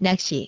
낚시.